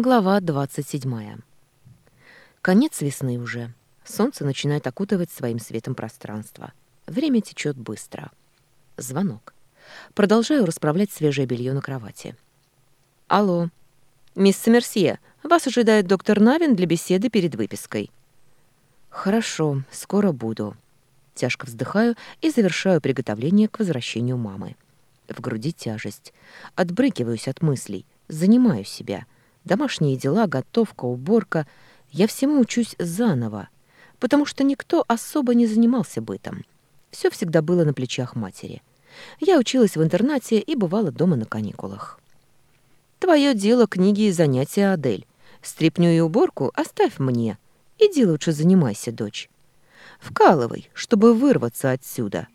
Глава 27. Конец весны уже. Солнце начинает окутывать своим светом пространство. Время течет быстро. Звонок. Продолжаю расправлять свежее белье на кровати. «Алло. Мисс Сомерсье, вас ожидает доктор Навин для беседы перед выпиской». «Хорошо, скоро буду». Тяжко вздыхаю и завершаю приготовление к возвращению мамы. В груди тяжесть. Отбрыкиваюсь от мыслей. Занимаю себя — Домашние дела, готовка, уборка. Я всему учусь заново, потому что никто особо не занимался бытом. Все всегда было на плечах матери. Я училась в интернате и бывала дома на каникулах. «Твое дело книги и занятия, Адель. Стрепню и уборку оставь мне. Иди лучше занимайся, дочь. Вкалывай, чтобы вырваться отсюда».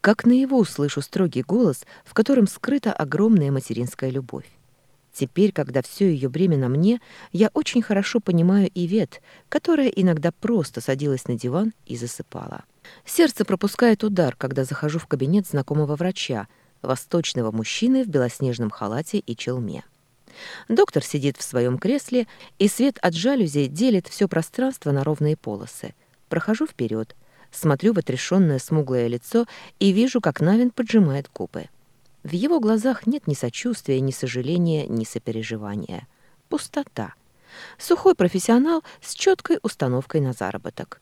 Как наяву слышу строгий голос, в котором скрыта огромная материнская любовь. Теперь, когда все ее бремя на мне, я очень хорошо понимаю Ивет, которая иногда просто садилась на диван и засыпала. Сердце пропускает удар, когда захожу в кабинет знакомого врача, восточного мужчины в белоснежном халате и челме. Доктор сидит в своем кресле, и свет от жалюзи делит все пространство на ровные полосы. Прохожу вперед, смотрю в отрешенное смуглое лицо и вижу, как Навин поджимает губы. В его глазах нет ни сочувствия, ни сожаления, ни сопереживания. Пустота. Сухой профессионал с четкой установкой на заработок.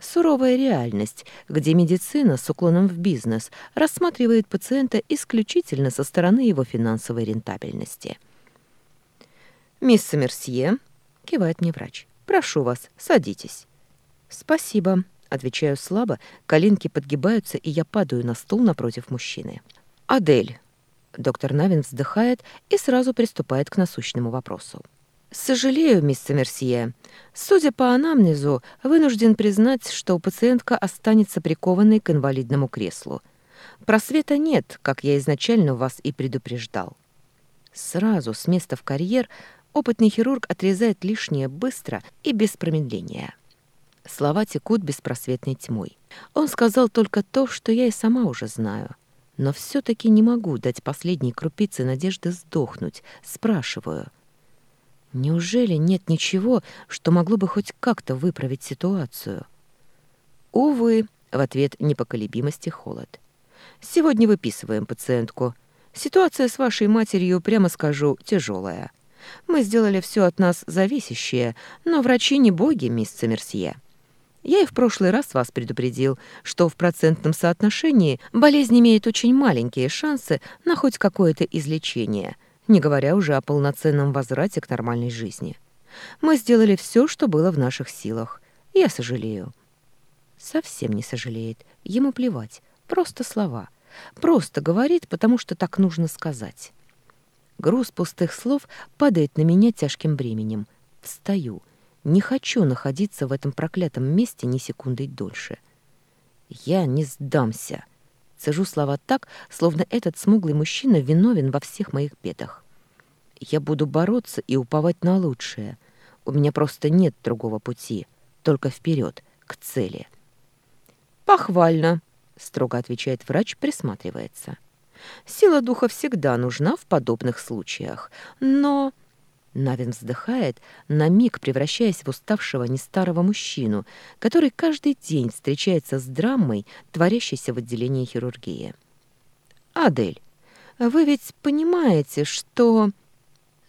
Суровая реальность, где медицина с уклоном в бизнес рассматривает пациента исключительно со стороны его финансовой рентабельности. «Мисс Мерсье», — кивает мне врач, — «прошу вас, садитесь». «Спасибо», — отвечаю слабо, коленки подгибаются, и я падаю на стул напротив мужчины. «Адель». Доктор Навин вздыхает и сразу приступает к насущному вопросу. «Сожалею, мисс Мерсье. Судя по анамнезу, вынужден признать, что пациентка останется прикованной к инвалидному креслу. Просвета нет, как я изначально вас и предупреждал». Сразу с места в карьер опытный хирург отрезает лишнее быстро и без промедления. Слова текут беспросветной тьмой. Он сказал только то, что я и сама уже знаю — но все-таки не могу дать последней крупице надежды сдохнуть. Спрашиваю. Неужели нет ничего, что могло бы хоть как-то выправить ситуацию? Увы, в ответ непоколебимости холод. Сегодня выписываем пациентку. Ситуация с вашей матерью, прямо скажу, тяжелая. Мы сделали все от нас зависящее, но врачи не боги, мисс Мерсье. Я и в прошлый раз вас предупредил, что в процентном соотношении болезнь имеет очень маленькие шансы на хоть какое-то излечение, не говоря уже о полноценном возврате к нормальной жизни. Мы сделали все, что было в наших силах. Я сожалею. Совсем не сожалеет. Ему плевать. Просто слова. Просто говорит, потому что так нужно сказать. Груз пустых слов падает на меня тяжким бременем. Встаю — не хочу находиться в этом проклятом месте ни секундой дольше. Я не сдамся. Цежу слова так, словно этот смуглый мужчина виновен во всех моих бедах. Я буду бороться и уповать на лучшее. У меня просто нет другого пути, только вперед, к цели. «Похвально», — строго отвечает врач, присматривается. «Сила духа всегда нужна в подобных случаях, но...» Навин вздыхает, на миг превращаясь в уставшего нестарого мужчину, который каждый день встречается с драмой, творящейся в отделении хирургии. «Адель, вы ведь понимаете, что...»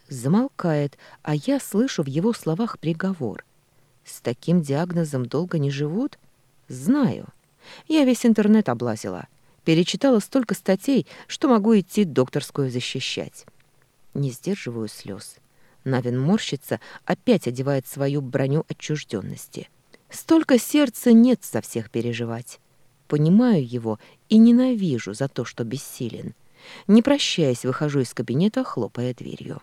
Замолкает, а я слышу в его словах приговор. «С таким диагнозом долго не живут?» «Знаю. Я весь интернет облазила. Перечитала столько статей, что могу идти докторскую защищать». Не сдерживаю слез. Навин морщится, опять одевает свою броню отчужденности. Столько сердца нет со всех переживать. Понимаю его и ненавижу за то, что бессилен. Не прощаясь, выхожу из кабинета, хлопая дверью.